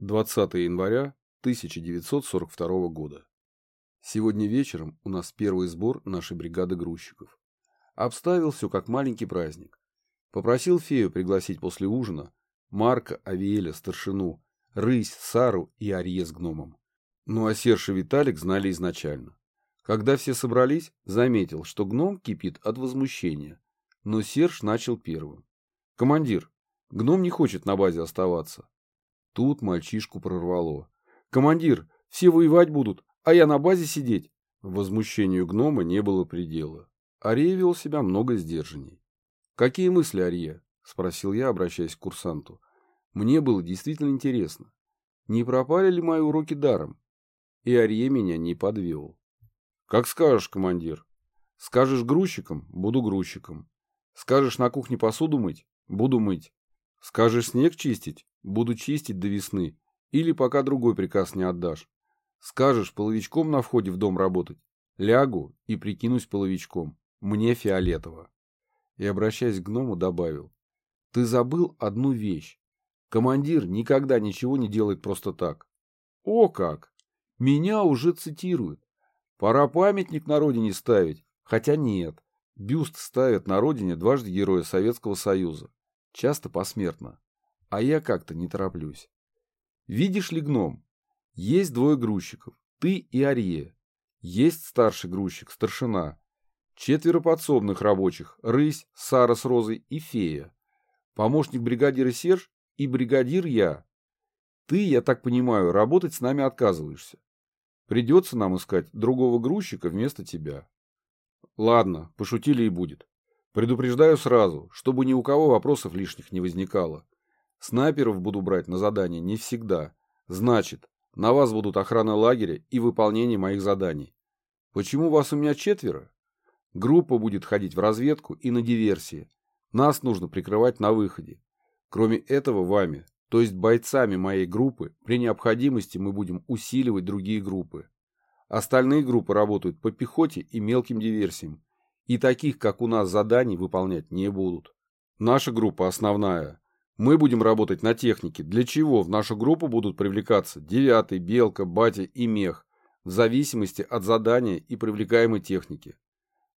20 января 1942 года. Сегодня вечером у нас первый сбор нашей бригады грузчиков. Обставил все как маленький праздник. Попросил фею пригласить после ужина Марка, Авиэля, старшину, Рысь, Сару и Арье с гномом. Ну а Серж и Виталик знали изначально. Когда все собрались, заметил, что гном кипит от возмущения. Но Серж начал первым. «Командир, гном не хочет на базе оставаться. Тут мальчишку прорвало. «Командир, все воевать будут, а я на базе сидеть!» Возмущению гнома не было предела. Ария вел себя много сдержанней. «Какие мысли, Ария?» – спросил я, обращаясь к курсанту. Мне было действительно интересно. Не пропали ли мои уроки даром? И Ария меня не подвел. «Как скажешь, командир. Скажешь грузчиком – буду грузчиком. Скажешь на кухне посуду мыть – буду мыть. Скажешь снег чистить Буду чистить до весны. Или пока другой приказ не отдашь. Скажешь половичком на входе в дом работать. Лягу и прикинусь половичком. Мне фиолетово. И, обращаясь к гному, добавил. Ты забыл одну вещь. Командир никогда ничего не делает просто так. О как! Меня уже цитируют. Пора памятник на родине ставить. Хотя нет. Бюст ставят на родине дважды Героя Советского Союза. Часто посмертно а я как-то не тороплюсь. Видишь ли, гном, есть двое грузчиков, ты и Арье. Есть старший грузчик, старшина. Четверо подсобных рабочих, рысь, Сара с Розой и фея. Помощник бригадира Серж и бригадир я. Ты, я так понимаю, работать с нами отказываешься. Придется нам искать другого грузчика вместо тебя. Ладно, пошутили и будет. Предупреждаю сразу, чтобы ни у кого вопросов лишних не возникало. Снайперов буду брать на задание не всегда. Значит, на вас будут охрана лагеря и выполнение моих заданий. Почему вас у меня четверо? Группа будет ходить в разведку и на диверсии. Нас нужно прикрывать на выходе. Кроме этого, вами, то есть бойцами моей группы, при необходимости мы будем усиливать другие группы. Остальные группы работают по пехоте и мелким диверсиям, и таких, как у нас, заданий выполнять не будут. Наша группа основная мы будем работать на технике, для чего в нашу группу будут привлекаться девятый, белка, батя и мех, в зависимости от задания и привлекаемой техники.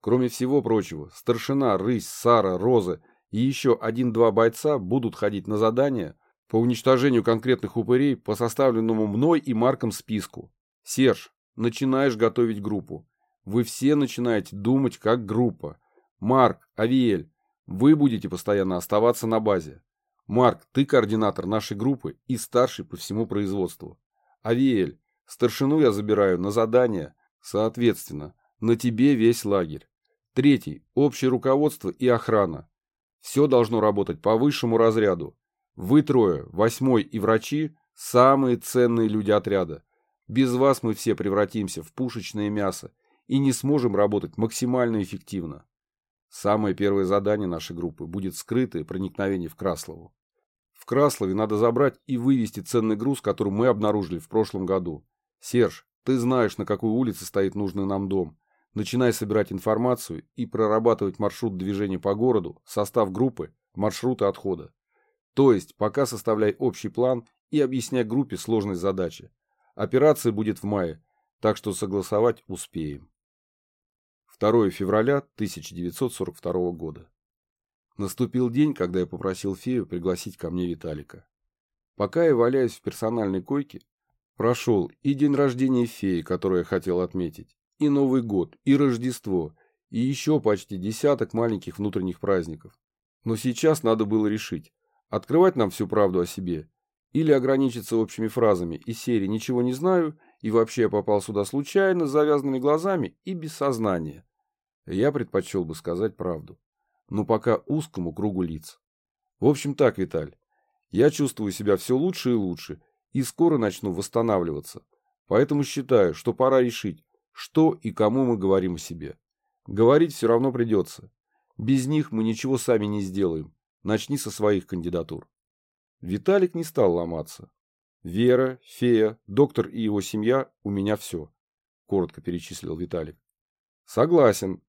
Кроме всего прочего, старшина, рысь, Сара, Роза и еще один-два бойца будут ходить на задания по уничтожению конкретных упырей по составленному мной и Марком списку. Серж, начинаешь готовить группу. Вы все начинаете думать как группа. Марк, Авиэль, вы будете постоянно оставаться на базе. Марк, ты координатор нашей группы и старший по всему производству. Авиэль, старшину я забираю на задание, соответственно, на тебе весь лагерь. Третий, общее руководство и охрана. Все должно работать по высшему разряду. Вы трое, восьмой и врачи, самые ценные люди отряда. Без вас мы все превратимся в пушечное мясо и не сможем работать максимально эффективно. Самое первое задание нашей группы будет скрытое проникновение в Краслову. В Краслове надо забрать и вывести ценный груз, который мы обнаружили в прошлом году. Серж, ты знаешь, на какой улице стоит нужный нам дом. Начинай собирать информацию и прорабатывать маршрут движения по городу, состав группы, маршруты отхода. То есть, пока составляй общий план и объясняй группе сложность задачи. Операция будет в мае, так что согласовать успеем. 2 февраля 1942 года. Наступил день, когда я попросил фею пригласить ко мне Виталика. Пока я валяюсь в персональной койке, прошел и день рождения феи, который я хотел отметить, и Новый год, и Рождество, и еще почти десяток маленьких внутренних праздников. Но сейчас надо было решить, открывать нам всю правду о себе или ограничиться общими фразами из серии «ничего не знаю» и вообще я попал сюда случайно, с завязанными глазами и без сознания. Я предпочел бы сказать правду но пока узкому кругу лиц. В общем так, Виталь, я чувствую себя все лучше и лучше, и скоро начну восстанавливаться. Поэтому считаю, что пора решить, что и кому мы говорим о себе. Говорить все равно придется. Без них мы ничего сами не сделаем. Начни со своих кандидатур. Виталик не стал ломаться. Вера, Фея, доктор и его семья – у меня все, коротко перечислил Виталик. Согласен,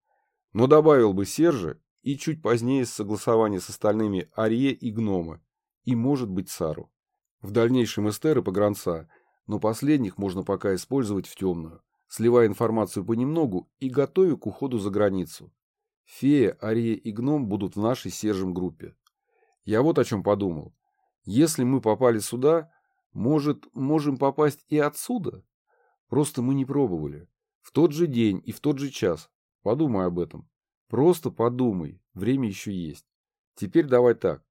но добавил бы Сержа и чуть позднее согласование с остальными Арье и Гнома, и, может быть, Сару. В дальнейшем эстер и погранца, но последних можно пока использовать в темную, сливая информацию понемногу и готовя к уходу за границу. Фея, Ария и Гном будут в нашей Сержем группе. Я вот о чем подумал. Если мы попали сюда, может, можем попасть и отсюда? Просто мы не пробовали. В тот же день и в тот же час. Подумай об этом. Просто подумай. Время еще есть. Теперь давай так.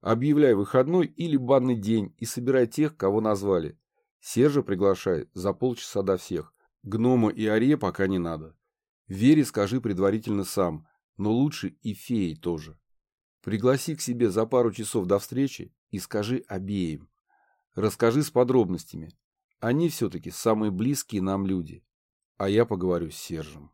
Объявляй выходной или банный день и собирай тех, кого назвали. Сержа приглашай за полчаса до всех. Гнома и Аре пока не надо. Вере скажи предварительно сам, но лучше и феи тоже. Пригласи к себе за пару часов до встречи и скажи обеим. Расскажи с подробностями. Они все-таки самые близкие нам люди. А я поговорю с Сержем.